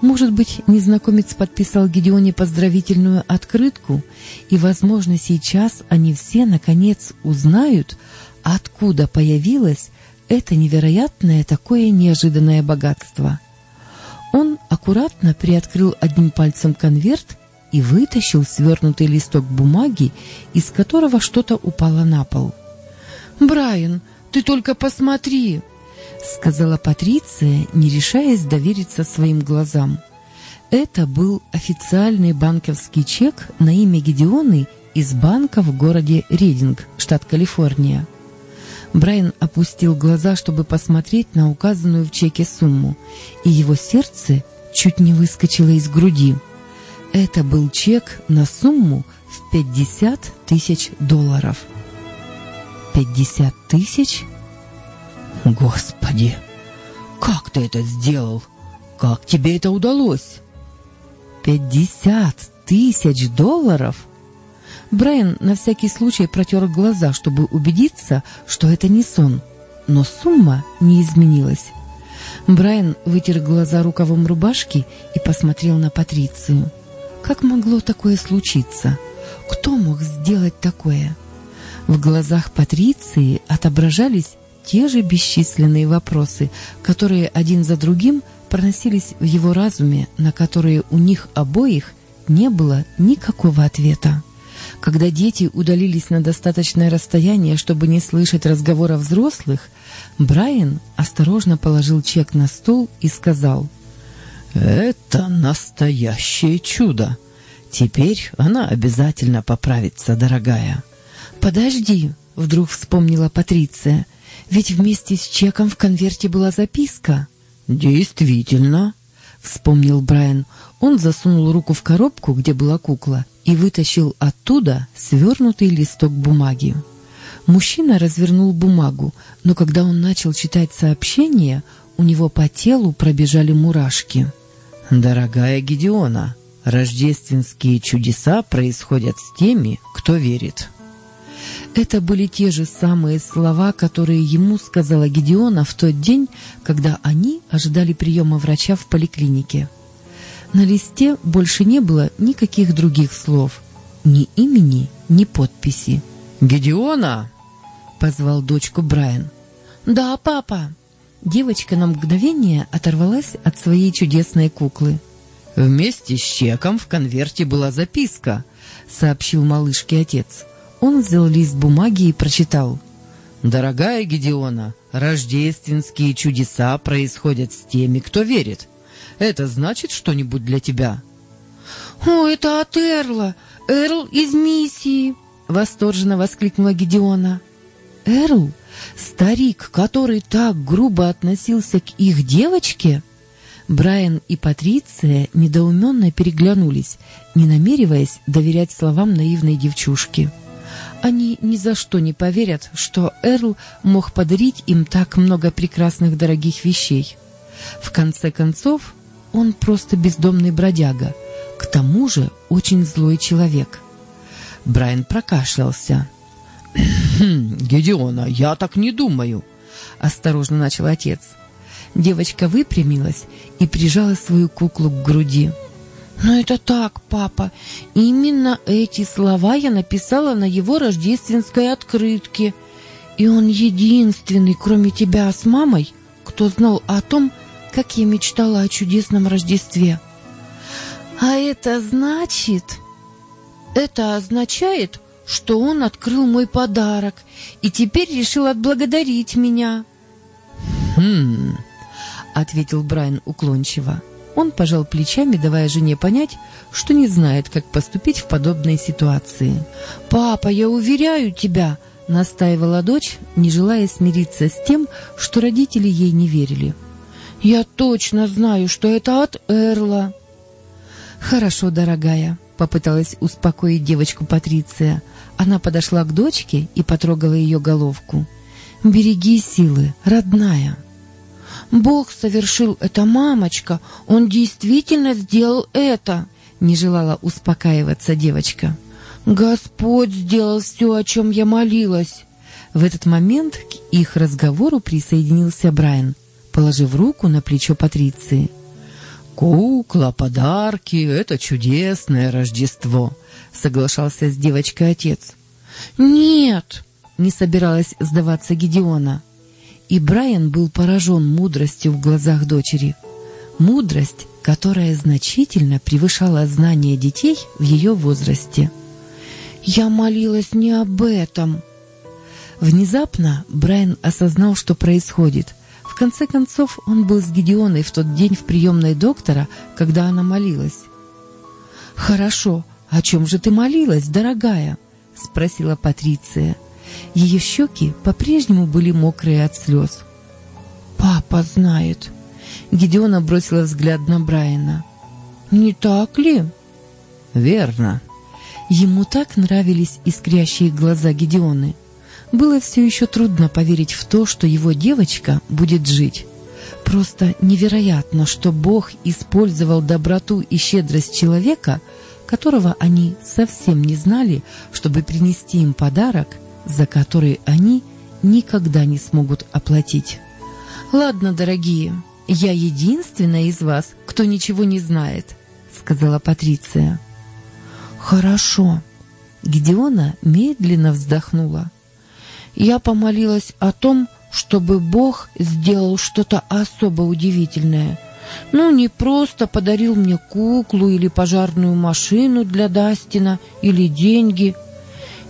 Может быть, незнакомец подписал Гедеоне поздравительную открытку, и, возможно, сейчас они все, наконец, узнают, откуда появилось это невероятное такое неожиданное богатство. Он аккуратно приоткрыл одним пальцем конверт и вытащил свернутый листок бумаги, из которого что-то упало на пол. «Брайан, ты только посмотри!» — сказала Патриция, не решаясь довериться своим глазам. Это был официальный банковский чек на имя Гедеоны из банка в городе Ридинг, штат Калифорния. Брайан опустил глаза, чтобы посмотреть на указанную в чеке сумму, и его сердце чуть не выскочило из груди. Это был чек на сумму в 50 тысяч долларов. 50 тысяч? Господи, как ты это сделал? Как тебе это удалось? 50 тысяч долларов? Брайан на всякий случай протер глаза, чтобы убедиться, что это не сон. Но сумма не изменилась. Брайан вытер глаза рукавом рубашки и посмотрел на Патрицию. Как могло такое случиться? Кто мог сделать такое? В глазах Патриции отображались те же бесчисленные вопросы, которые один за другим проносились в его разуме, на которые у них обоих не было никакого ответа. Когда дети удалились на достаточное расстояние, чтобы не слышать разговора взрослых, Брайан осторожно положил чек на стол и сказал, «Это настоящее чудо! Теперь она обязательно поправится, дорогая». «Подожди!» — вдруг вспомнила Патриция. «Ведь вместе с чеком в конверте была записка». «Действительно», — вспомнил Брайан. Он засунул руку в коробку, где была кукла, и вытащил оттуда свернутый листок бумаги. Мужчина развернул бумагу, но когда он начал читать сообщение, у него по телу пробежали мурашки. «Дорогая Гедеона, рождественские чудеса происходят с теми, кто верит». Это были те же самые слова, которые ему сказала Гедеона в тот день, когда они ожидали приема врача в поликлинике. На листе больше не было никаких других слов, ни имени, ни подписи. «Гедеона!» — позвал дочку Брайан. «Да, папа!» Девочка на мгновение оторвалась от своей чудесной куклы. «Вместе с чеком в конверте была записка», — сообщил малышке отец. Он взял лист бумаги и прочитал. «Дорогая Гедеона, рождественские чудеса происходят с теми, кто верит. Это значит что-нибудь для тебя?» «О, это от Эрла! Эрл из миссии!» — восторженно воскликнула Гедеона. «Эрл? Старик, который так грубо относился к их девочке?» Брайан и Патриция недоуменно переглянулись, не намереваясь доверять словам наивной девчушки. Они ни за что не поверят, что Эрл мог подарить им так много прекрасных дорогих вещей. В конце концов, он просто бездомный бродяга, к тому же очень злой человек. Брайан прокашлялся. «Гедеона, я так не думаю», — осторожно начал отец. Девочка выпрямилась и прижала свою куклу к груди. «Но это так, папа. Именно эти слова я написала на его рождественской открытке. И он единственный, кроме тебя с мамой, кто знал о том, как я мечтала о чудесном Рождестве. А это значит... Это означает, что он открыл мой подарок и теперь решил отблагодарить меня. «Хм...» — ответил Брайан уклончиво. Он пожал плечами, давая жене понять, что не знает, как поступить в подобной ситуации. «Папа, я уверяю тебя!» — настаивала дочь, не желая смириться с тем, что родители ей не верили. «Я точно знаю, что это от Эрла». «Хорошо, дорогая», — попыталась успокоить девочку Патриция. Она подошла к дочке и потрогала ее головку. «Береги силы, родная». «Бог совершил это, мамочка! Он действительно сделал это!» Не желала успокаиваться девочка. «Господь сделал все, о чем я молилась!» В этот момент к их разговору присоединился Брайан положив руку на плечо Патриции. «Кукла, подарки — это чудесное Рождество», — соглашался с девочкой отец. «Нет!» — не собиралась сдаваться Гедеона. И Брайан был поражен мудростью в глазах дочери. Мудрость, которая значительно превышала знания детей в ее возрасте. «Я молилась не об этом!» Внезапно Брайан осознал, что происходит, конце концов, он был с Гедеоной в тот день в приемной доктора, когда она молилась. «Хорошо, о чем же ты молилась, дорогая?» — спросила Патриция. Ее щеки по-прежнему были мокрые от слез. «Папа знает». Гедеона бросила взгляд на Брайана. «Не так ли?» «Верно». Ему так нравились искрящие глаза Гедеоны. Было все еще трудно поверить в то, что его девочка будет жить. Просто невероятно, что Бог использовал доброту и щедрость человека, которого они совсем не знали, чтобы принести им подарок, за который они никогда не смогут оплатить. «Ладно, дорогие, я единственная из вас, кто ничего не знает», — сказала Патриция. «Хорошо». Гедеона медленно вздохнула. «Я помолилась о том, чтобы Бог сделал что-то особо удивительное. Ну, не просто подарил мне куклу или пожарную машину для Дастина или деньги.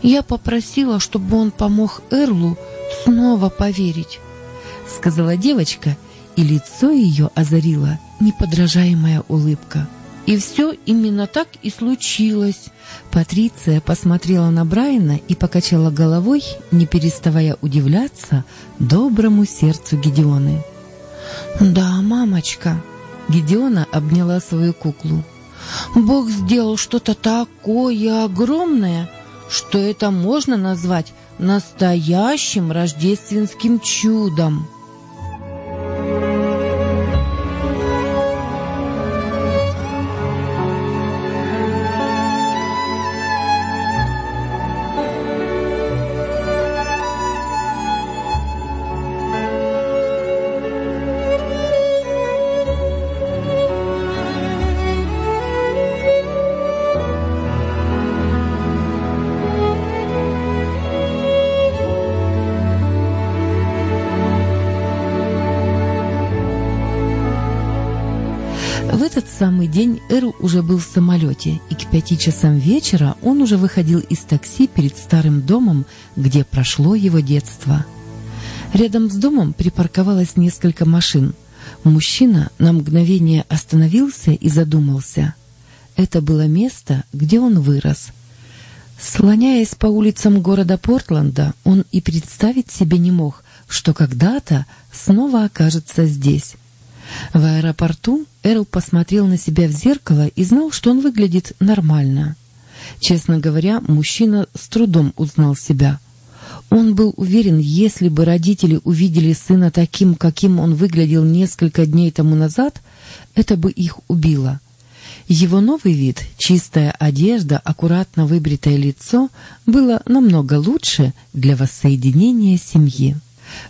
Я попросила, чтобы он помог Эрлу снова поверить», — сказала девочка, и лицо ее озарила неподражаемая улыбка. И все именно так и случилось. Патриция посмотрела на Брайана и покачала головой, не переставая удивляться доброму сердцу Гедеоны. «Да, мамочка», — Гедеона обняла свою куклу. «Бог сделал что-то такое огромное, что это можно назвать настоящим рождественским чудом». Эрл уже был в самолете, и к пяти часам вечера он уже выходил из такси перед старым домом, где прошло его детство. Рядом с домом припарковалось несколько машин. Мужчина на мгновение остановился и задумался. Это было место, где он вырос. Слоняясь по улицам города Портленда, он и представить себе не мог, что когда-то снова окажется здесь. В аэропорту Эрл посмотрел на себя в зеркало и знал, что он выглядит нормально. Честно говоря, мужчина с трудом узнал себя. Он был уверен, если бы родители увидели сына таким, каким он выглядел несколько дней тому назад, это бы их убило. Его новый вид, чистая одежда, аккуратно выбритое лицо, было намного лучше для воссоединения семьи.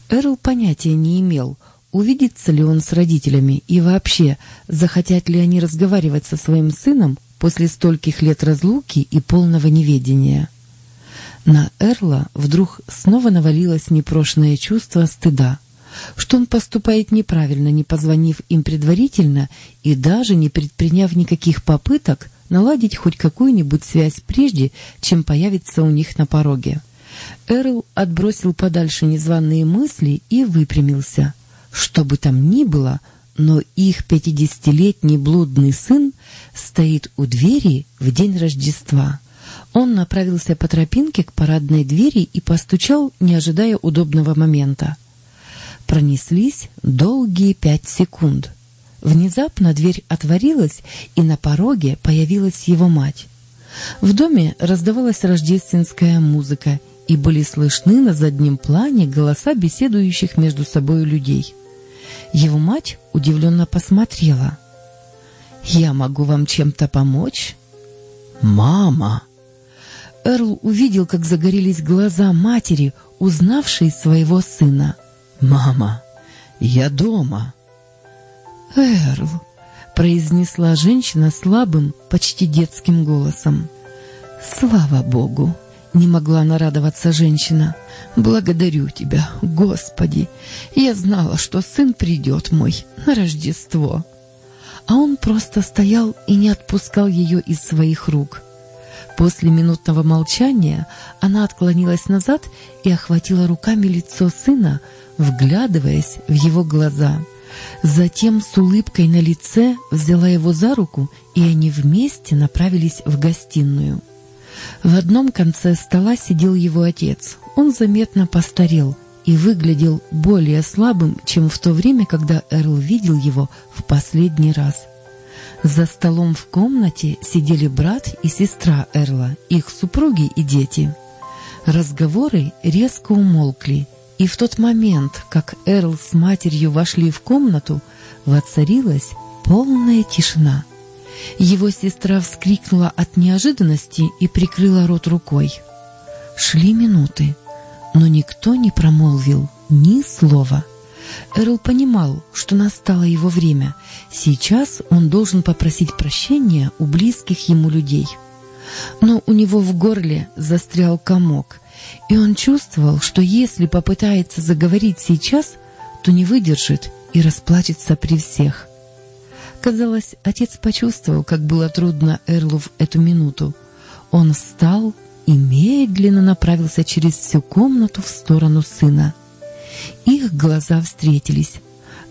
Эрл понятия не имел — увидится ли он с родителями и вообще, захотят ли они разговаривать со своим сыном после стольких лет разлуки и полного неведения. На Эрла вдруг снова навалилось непрошенное чувство стыда, что он поступает неправильно, не позвонив им предварительно и даже не предприняв никаких попыток наладить хоть какую-нибудь связь прежде, чем появится у них на пороге. Эрл отбросил подальше незваные мысли и выпрямился — что бы там ни было, но их пятидесятилетний блудный сын стоит у двери в день Рождества. Он направился по тропинке к парадной двери и постучал, не ожидая удобного момента. Пронеслись долгие пять секунд. Внезапно дверь отворилась, и на пороге появилась его мать. В доме раздавалась рождественская музыка, и были слышны на заднем плане голоса беседующих между собой людей. Его мать удивленно посмотрела. «Я могу вам чем-то помочь?» «Мама!» Эрл увидел, как загорелись глаза матери, узнавшей своего сына. «Мама, я дома!» «Эрл!» — произнесла женщина слабым, почти детским голосом. «Слава Богу!» — не могла нарадоваться женщина. «Благодарю Тебя, Господи! Я знала, что сын придет мой на Рождество». А он просто стоял и не отпускал ее из своих рук. После минутного молчания она отклонилась назад и охватила руками лицо сына, вглядываясь в его глаза. Затем с улыбкой на лице взяла его за руку, и они вместе направились в гостиную. В одном конце стола сидел его отец. Он заметно постарел и выглядел более слабым, чем в то время, когда Эрл видел его в последний раз. За столом в комнате сидели брат и сестра Эрла, их супруги и дети. Разговоры резко умолкли, и в тот момент, как Эрл с матерью вошли в комнату, воцарилась полная тишина. Его сестра вскрикнула от неожиданности и прикрыла рот рукой. Шли минуты, но никто не промолвил ни слова. Эрл понимал, что настало его время. Сейчас он должен попросить прощения у близких ему людей. Но у него в горле застрял комок, и он чувствовал, что если попытается заговорить сейчас, то не выдержит и расплачется при всех. Казалось, отец почувствовал, как было трудно Эрлу в эту минуту. Он встал и медленно направился через всю комнату в сторону сына. Их глаза встретились,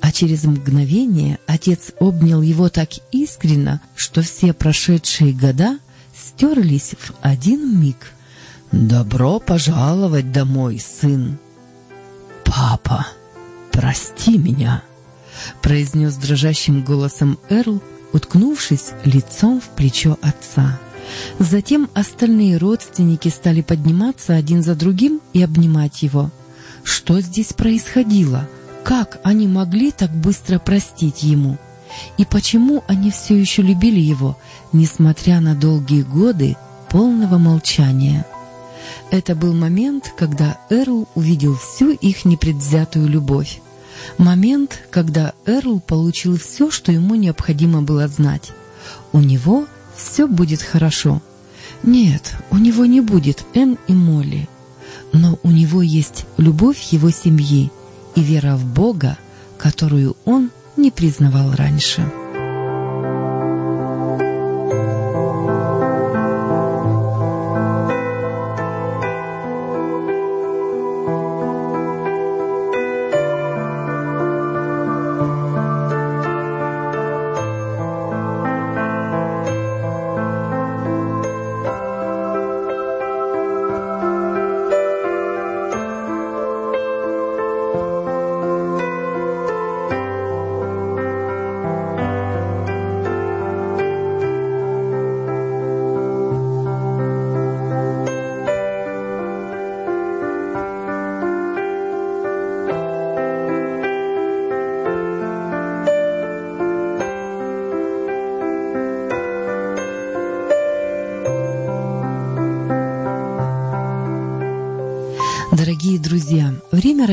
а через мгновение отец обнял его так искренно, что все прошедшие года стерлись в один миг. «Добро пожаловать домой, сын!» «Папа, прости меня!» Произнес дрожащим голосом Эрл, уткнувшись лицом в плечо отца. Затем остальные родственники стали подниматься один за другим и обнимать его. Что здесь происходило? Как они могли так быстро простить ему? И почему они все еще любили его, несмотря на долгие годы полного молчания? Это был момент, когда Эрл увидел всю их непредвзятую любовь. Момент, когда Эрл получил все, что ему необходимо было знать. У него все будет хорошо. Нет, у него не будет Энн и Молли. Но у него есть любовь его семьи и вера в Бога, которую он не признавал раньше.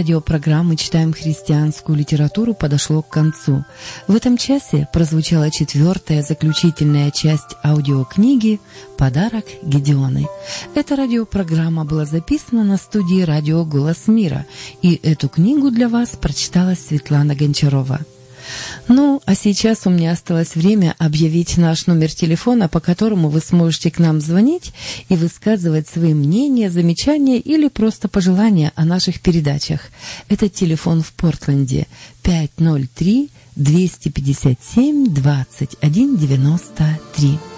Радиопрограммы «Читаем христианскую литературу» подошло к концу. В этом часе прозвучала четвертая заключительная часть аудиокниги «Подарок Гедеоны». Эта радиопрограмма была записана на студии «Радио Голос Мира», и эту книгу для вас прочитала Светлана Гончарова. Ну, а сейчас у меня осталось время объявить наш номер телефона, по которому вы сможете к нам звонить и высказывать свои мнения, замечания или просто пожелания о наших передачах. Это телефон в Портленде 503 257 2193.